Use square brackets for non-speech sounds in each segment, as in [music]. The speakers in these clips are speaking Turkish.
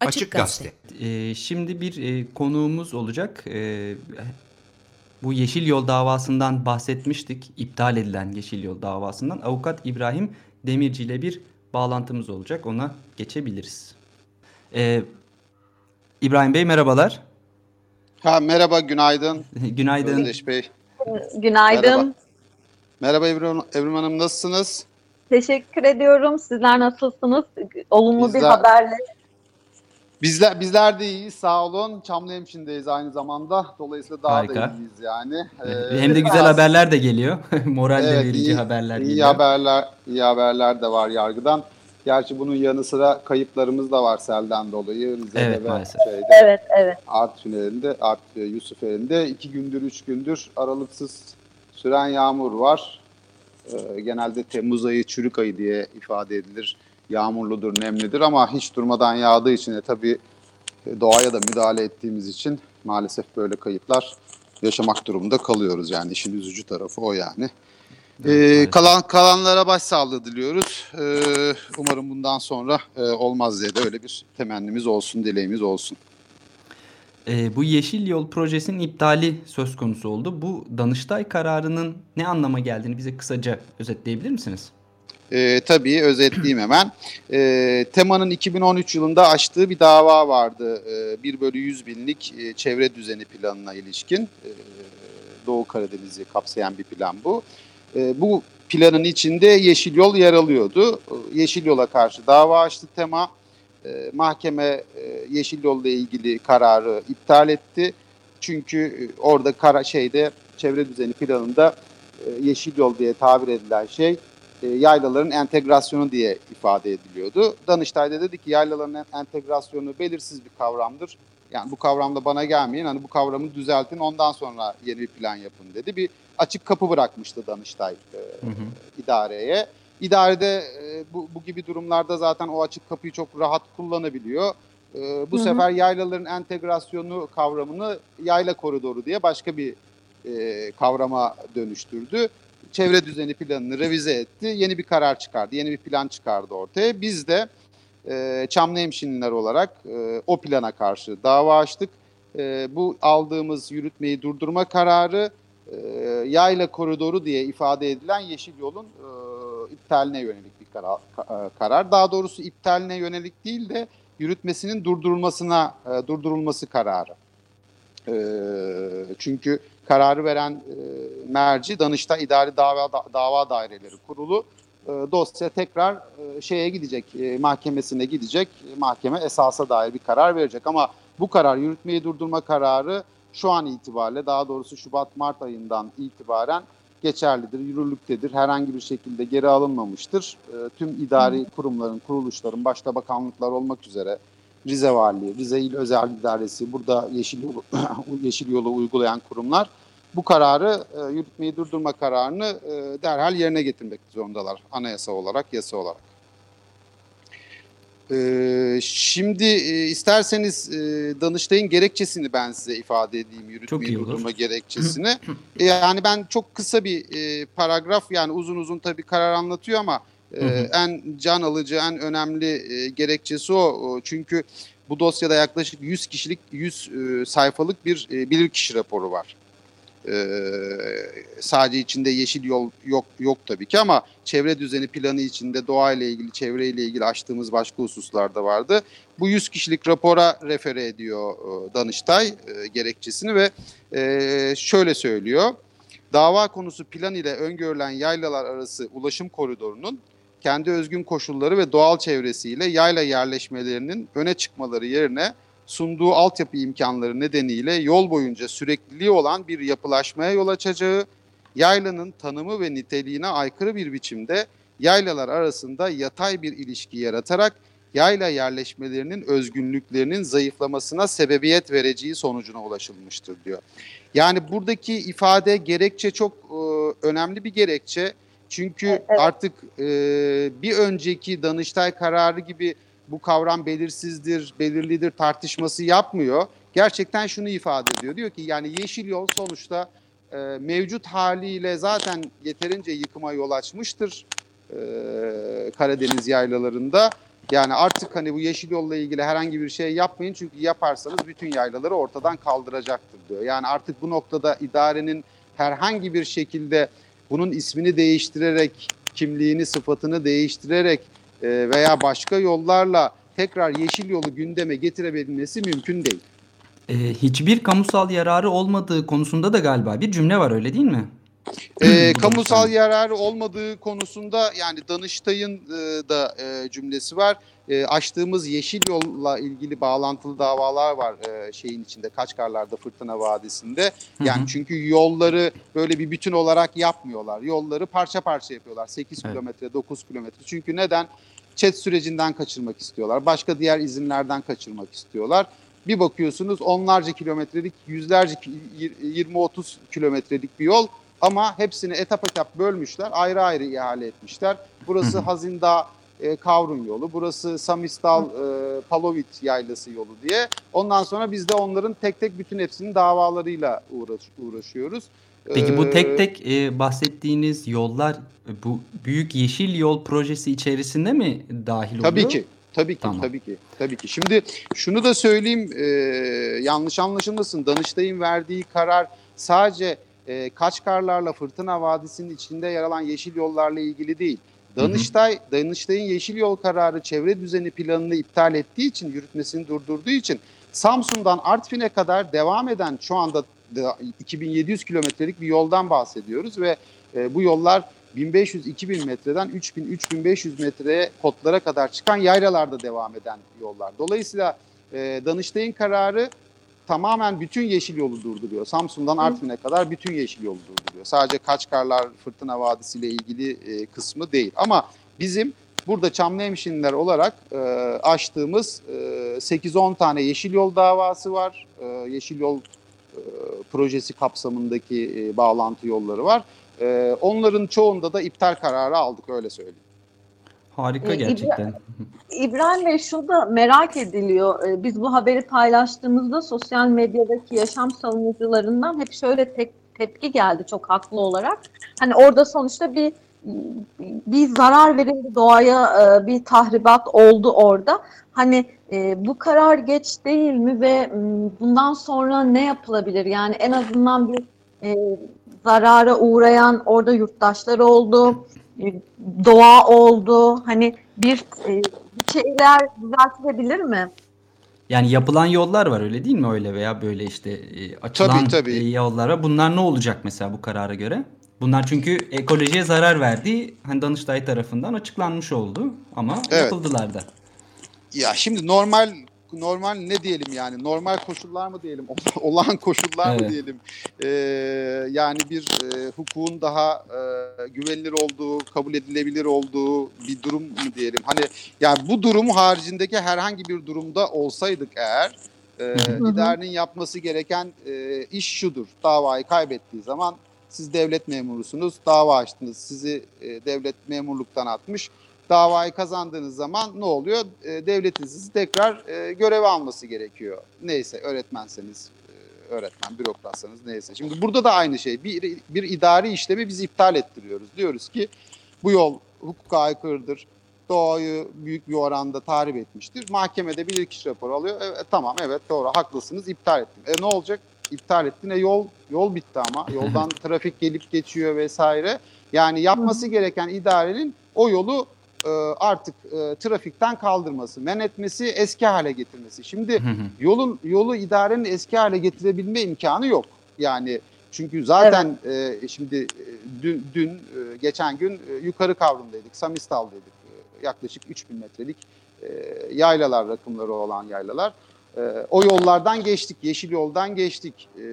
Açık Gazete. Ee, şimdi bir e, konuğumuz olacak. Ee, bu Yeşil Yol davasından bahsetmiştik. İptal edilen Yeşil Yol davasından. Avukat İbrahim Demirci ile bir bağlantımız olacak. Ona geçebiliriz. Ee, İbrahim Bey merhabalar. Ha, merhaba, günaydın. [laughs] Günaydın. Özdeş Bey. Günaydın. Merhaba. Merhaba Evrim, Evrim Hanım, nasılsınız? Teşekkür ediyorum. Sizler nasılsınız? Olumlu bir Bizler- haberle. Bizler bizler de iyiyiz, sağ olun. Çamlıhemşin'deyiz aynı zamanda. Dolayısıyla daha Harika. da iyiyiz yani. Ee, Hem de güzel biraz- haberler de geliyor. [laughs] Moral Evet, verici iyi- haberler iyi geliyor. haberler, iyi haberler de var yargıdan. Gerçi bunun yanı sıra kayıplarımız da var selden dolayı. Rize'de Evet, ve maalesef. şeyde, Evet, evet. Art Tüneli'nde, Art Yusuf elinde iki gündür, üç gündür aralıksız süren yağmur var. Ee, genelde Temmuz ayı çürük ayı diye ifade edilir. Yağmurludur, nemlidir ama hiç durmadan yağdığı için de tabii e, doğaya da müdahale ettiğimiz için maalesef böyle kayıplar yaşamak durumunda kalıyoruz. Yani işin üzücü tarafı o yani. Ee, maalesef. kalan kalanlara başsağlığı diliyoruz. Ee, umarım bundan sonra e, olmaz diye de öyle bir temennimiz olsun, dileğimiz olsun. Ee, bu Yeşil Yol projesinin iptali söz konusu oldu. Bu Danıştay kararının ne anlama geldiğini bize kısaca özetleyebilir misiniz? Ee, tabii özetleyeyim hemen. Ee, Tema'nın 2013 yılında açtığı bir dava vardı. Ee, 1 bölü 100 binlik e, çevre düzeni planına ilişkin. Ee, Doğu Karadeniz'i kapsayan bir plan bu. Ee, bu planın içinde Yeşil Yol yer alıyordu. Yeşil Yol'a karşı dava açtı Tema. Ee, mahkeme e, Yeşil Yol'la ilgili kararı iptal etti. Çünkü e, orada kara şeyde çevre düzeni planında e, Yeşil Yol diye tabir edilen şey e, yaylaların entegrasyonu diye ifade ediliyordu. Danıştay da dedi ki yaylaların en- entegrasyonu belirsiz bir kavramdır. Yani bu kavramda bana gelmeyin. Hani bu kavramı düzeltin ondan sonra yeni bir plan yapın dedi. Bir açık kapı bırakmıştı Danıştay e, Hı hı. idareye. İdarede e, bu, bu gibi durumlarda zaten o açık kapıyı çok rahat kullanabiliyor. E, bu Hı hı. sefer yaylaların entegrasyonu kavramını yayla koridoru diye başka bir e, kavrama dönüştürdü. Çevre düzeni planını revize etti. Yeni bir karar çıkardı. Yeni bir plan çıkardı ortaya. Biz de e, Çamlıhemşinliler olarak e, o plana karşı dava açtık. E, bu aldığımız yürütmeyi durdurma kararı e, yayla koridoru diye ifade edilen Yeşil Yol'un e, iptaline yönelik bir karar, ka- e, karar. Daha doğrusu iptaline yönelik değil de yürütmesinin durdurulmasına e, durdurulması kararı. E, çünkü kararı veren e, merci Danıştay İdari Dava, Da- Dava Daireleri Kurulu E, dosya tekrar e, şeye gidecek, e, mahkemesine gidecek. Mahkeme esasa dair bir karar verecek ama bu karar yürütmeyi durdurma kararı şu an itibariyle daha doğrusu Şubat-Mart ayından itibaren geçerlidir, yürürlüktedir. Herhangi bir şekilde geri alınmamıştır. E, tüm idari kurumların, kuruluşların, başta bakanlıklar olmak üzere Rize Valiliği, Rize İl Özel İdaresi, burada Yeşil Yolu, [coughs] Yeşil Yolu uygulayan kurumlar bu kararı, e, yürütmeyi durdurma kararını e, derhal yerine getirmek zorundalar. Anayasa olarak, yasa olarak. E, şimdi e, isterseniz e, Danıştay'ın gerekçesini ben size ifade edeyim, yürütmeyi durdurma gerekçesini. E, yani ben çok kısa bir e, paragraf, yani uzun uzun tabii karar anlatıyor ama e, en can alıcı, en önemli e, gerekçesi o. O Çünkü bu dosyada yaklaşık 100 kişilik, 100 e, sayfalık bir e, bilirkişi raporu var. Ee, sadece içinde yeşil yol yok yok tabii ki ama çevre düzeni planı içinde doğayla ilgili, çevreyle ilgili açtığımız başka hususlar da vardı. Bu 100 kişilik rapora refere ediyor e, Danıştay e, gerekçesini ve e, şöyle söylüyor. Dava konusu plan ile öngörülen yaylalar arası ulaşım koridorunun kendi özgün koşulları ve doğal çevresiyle yayla yerleşmelerinin öne çıkmaları yerine sunduğu altyapı imkanları nedeniyle yol boyunca sürekliliği olan bir yapılaşmaya yol açacağı, yaylanın tanımı ve niteliğine aykırı bir biçimde yaylalar arasında yatay bir ilişki yaratarak yayla yerleşmelerinin özgünlüklerinin zayıflamasına sebebiyet vereceği sonucuna ulaşılmıştır diyor. Yani buradaki ifade gerekçe çok e, önemli bir gerekçe. Çünkü Evet. artık e, bir önceki Danıştay kararı gibi bu kavram belirsizdir, belirlidir tartışması yapmıyor. Gerçekten şunu ifade ediyor. Diyor ki yani yeşil yol sonuçta e, mevcut haliyle zaten yeterince yıkıma yol açmıştır e, Karadeniz yaylalarında. Yani artık hani bu yeşil yolla ilgili herhangi bir şey yapmayın çünkü yaparsanız bütün yaylaları ortadan kaldıracaktır diyor. Yani artık bu noktada idarenin herhangi bir şekilde bunun ismini değiştirerek, kimliğini, sıfatını değiştirerek veya başka yollarla tekrar yeşil yolu gündeme getirebilmesi mümkün değil. Ee, hiçbir kamusal yararı olmadığı konusunda da galiba bir cümle var öyle değil mi? [clears throat] E, kamusal yararı olmadığı konusunda yani Danıştay'ın e, da e, cümlesi var. E, açtığımız yeşil yolla ilgili bağlantılı davalar var e, şeyin içinde Kaçkarlar'da Fırtına Vadisi'nde. Hı Yani hı. çünkü yolları böyle bir bütün olarak yapmıyorlar. Yolları parça parça yapıyorlar. 8 Evet. kilometre, 9 kilometre. Çünkü neden? Çet sürecinden kaçırmak istiyorlar. Başka diğer izinlerden kaçırmak istiyorlar. Bir bakıyorsunuz onlarca kilometrelik, yüzlerce, ki- yir- 20-30 kilometrelik bir yol ama hepsini etap etap bölmüşler, ayrı ayrı ihale etmişler. Burası. Hazindağ e, Kavrun yolu, burası Samistal e, Palovit yaylası yolu diye. Ondan sonra biz de onların tek tek bütün hepsinin davalarıyla uğraş, uğraşıyoruz. Peki bu Ee, tek tek e, bahsettiğiniz yollar e, bu büyük yeşil yol projesi içerisinde mi dahil oluyor? Tabii ki. Tabii ki, Tamam. tabii ki, tabii ki. Şimdi şunu da söyleyeyim, e, yanlış anlaşılmasın. Danıştay'ın verdiği karar sadece e, Kaçkarlarla Fırtına Vadisi'nin içinde yer alan yeşil yollarla ilgili değil. Danıştay, Danıştay'ın yeşil yol kararı çevre düzeni planını iptal ettiği için, yürütmesini durdurduğu için Samsun'dan Artvin'e kadar devam eden şu anda da 2700 kilometrelik bir yoldan bahsediyoruz ve e, bu yollar 1500-2000 metreden 3000-3500 metreye kotlara kadar çıkan yaylalarda devam eden yollar. Dolayısıyla e, Danıştay'ın kararı tamamen bütün yeşil yolu durduruyor. Samsun'dan Artvin'e kadar bütün yeşil yolu durduruyor. Sadece Kaçkarlar Fırtına Vadisi ile ilgili e, kısmı değil. Ama bizim burada Çamlıhemşinliler olarak e, açtığımız e, 8-10 tane yeşil yol davası var. E, yeşil yol e, projesi kapsamındaki e, bağlantı yolları var. E, onların çoğunda da iptal kararı aldık öyle söyleyeyim. Harika Ee, gerçekten. İbrahim Bey şu da merak ediliyor. Ee, Biz bu haberi paylaştığımızda sosyal medyadaki yaşam savunucularından hep şöyle tek tepki geldi çok haklı olarak. Hani orada sonuçta bir bir zarar verildi doğaya, e, bir tahribat oldu orada. Hani e, bu karar geç değil mi ve bundan sonra ne yapılabilir? Yani en azından bir e, zarara uğrayan orada yurttaşlar oldu, doğa oldu. Hani bir, e, bir şeyler düzeltilebilir mi? Yani yapılan yollar var öyle değil mi öyle veya böyle işte e, açılan Tabii, tabii. e, yollara bunlar ne olacak mesela bu karara göre? Bunlar çünkü ekolojiye zarar verdiği hani Danıştay tarafından açıklanmış oldu ama Evet. yapıldılar da. Ya şimdi normal normal ne diyelim yani? Normal koşullar mı diyelim? [laughs] Olağan koşullar mı Evet. diyelim? Ee, yani bir e, hukukun daha e, güvenilir olduğu kabul edilebilir olduğu bir durum mu diyelim? Hani yani bu durum haricindeki herhangi bir durumda olsaydık eğer e, idarenin yapması gereken e, iş şudur. Davayı kaybettiği zaman siz devlet memurusunuz dava açtınız sizi e, devlet memurluktan atmış davayı kazandığınız zaman ne oluyor? E, devletin sizi tekrar e, göreve alması gerekiyor. Neyse öğretmenseniz, e, öğretmen, bürokratsanız neyse. Şimdi burada da aynı şey. Bir, bir idari işlemi biz iptal ettiriyoruz. Diyoruz ki bu yol hukuka aykırıdır. Doğayı büyük bir oranda tahrip etmiştir. Mahkemede bilirkişi raporu alıyor. Evet, tamam evet doğru haklısınız iptal ettim. E ne olacak? İptal ettin. E yol yol bitti ama. Yoldan trafik gelip geçiyor vesaire. Yani yapması gereken idarenin o yolu e, artık e, trafikten kaldırması, men etmesi, eski hale getirmesi. Şimdi Hı hı. yolun yolu idarenin eski hale getirebilme imkanı yok. Yani çünkü zaten e, şimdi e, dün, dün e, geçen gün e, yukarı kavrumdaydık, Samistal'daydık. E, yaklaşık 3000 metrelik e, yaylalar, rakımları olan yaylalar. E, o yollardan geçtik, yeşil yoldan geçtik. E,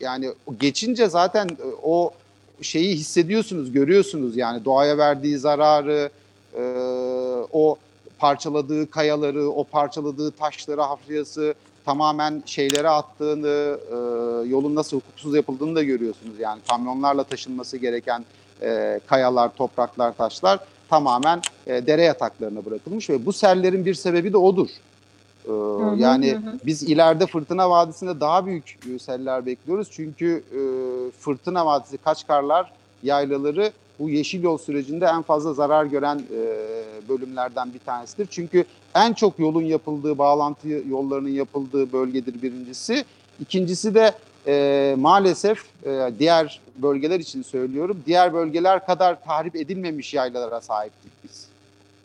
yani geçince zaten e, o şeyi hissediyorsunuz, görüyorsunuz yani doğaya verdiği zararı, o parçaladığı kayaları, o parçaladığı taşları hafriyası tamamen şeylere attığını, e, yolun nasıl hukuksuz yapıldığını da görüyorsunuz. Yani kamyonlarla taşınması gereken e, kayalar, topraklar, taşlar tamamen e, dere yataklarına bırakılmış ve bu sellerin bir sebebi de odur. E, hı, yani hı hı. biz ileride Fırtına Vadisi'nde daha büyük e, seller bekliyoruz. Çünkü e, Fırtına Vadisi, Kaçkarlar yaylaları bu yeşil yol sürecinde en fazla zarar gören e, bölümlerden bir tanesidir. Çünkü en çok yolun yapıldığı, bağlantı yollarının yapıldığı bölgedir birincisi. İkincisi de e, maalesef e, diğer bölgeler için söylüyorum, diğer bölgeler kadar tahrip edilmemiş yaylalara sahiptik biz.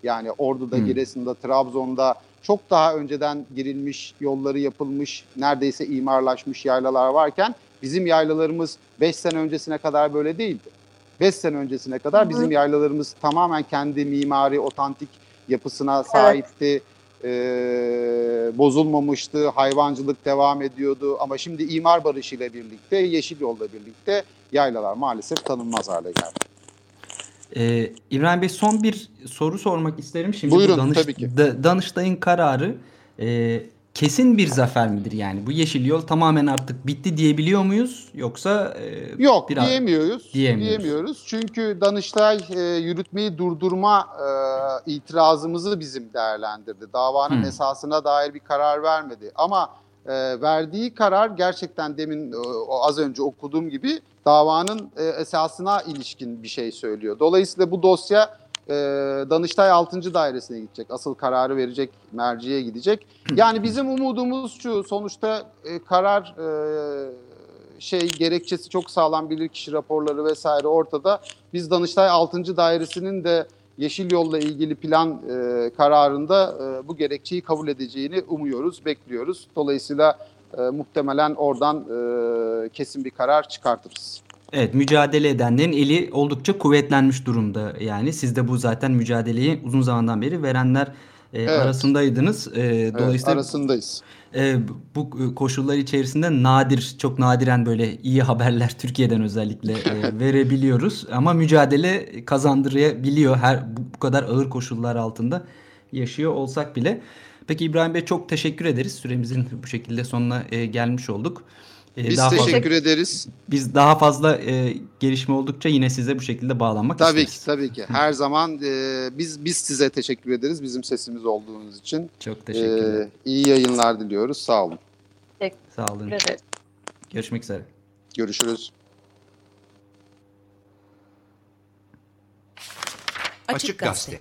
Yani Ordu'da, Hmm. Giresun'da, Trabzon'da çok daha önceden girilmiş, yolları yapılmış, neredeyse imarlaşmış yaylalar varken bizim yaylalarımız 5 sene öncesine kadar böyle değildi. 5 sene öncesine kadar Hı. bizim yaylalarımız tamamen kendi mimari, otantik yapısına sahipti. Ee, bozulmamıştı, hayvancılık devam ediyordu ama şimdi imar barışıyla birlikte, yeşil yolla birlikte yaylalar maalesef tanınmaz hale geldi. Ee, İbrahim Bey son bir soru sormak isterim. Şimdi Buyurun, bu Danış- tabii ki. Da- Danıştay'ın kararı e, kesin bir zafer midir yani? Bu yeşil yol tamamen artık bitti diyebiliyor muyuz? Yoksa e, Yok biraz- diyemiyoruz. Diyemiyoruz. Diyemiyoruz. Çünkü Danıştay e, yürütmeyi durdurma e, itirazımızı bizim değerlendirdi. Davanın Hmm. esasına dair bir karar vermedi. Ama e, verdiği karar gerçekten demin e, az önce okuduğum gibi davanın e, esasına ilişkin bir şey söylüyor. Dolayısıyla bu dosya e, Danıştay 6. Dairesine gidecek. Asıl kararı verecek merciye gidecek. [laughs] Yani bizim umudumuz şu sonuçta e, karar e, şey gerekçesi çok sağlam bilirkişi raporları vesaire ortada. Biz Danıştay 6. Dairesinin de Yeşil Yol'la ilgili plan e, kararında e, bu gerekçeyi kabul edeceğini umuyoruz, bekliyoruz. Dolayısıyla e, muhtemelen oradan e, kesin bir karar çıkartırız. Evet mücadele edenlerin eli oldukça kuvvetlenmiş durumda. Yani siz de bu zaten mücadeleyi uzun zamandan beri verenler e, Evet. arasındaydınız. E, Evet, dolayısıyla arasındayız. e, bu koşullar içerisinde nadir, çok nadiren böyle iyi haberler [laughs] Türkiye'den özellikle e, [laughs] verebiliyoruz. Ama mücadele kazandırabiliyor her bu, bu kadar ağır koşullar altında yaşıyor olsak bile. Peki İbrahim Bey çok teşekkür ederiz. Süremizin bu şekilde sonuna e, gelmiş olduk. E, Biz daha fazla- teşekkür ederiz. biz daha fazla e, gelişme oldukça yine size bu şekilde bağlanmak Tabii isteriz. ki, tabii ki. Her zaman e, biz biz size teşekkür ederiz bizim sesimiz olduğunuz için. Çok teşekkürler. E, iyi yayınlar diliyoruz. Sağ olun. Sağ olun. Teşekkür ederiz. Görüşmek üzere. Görüşürüz. Açık Gazete.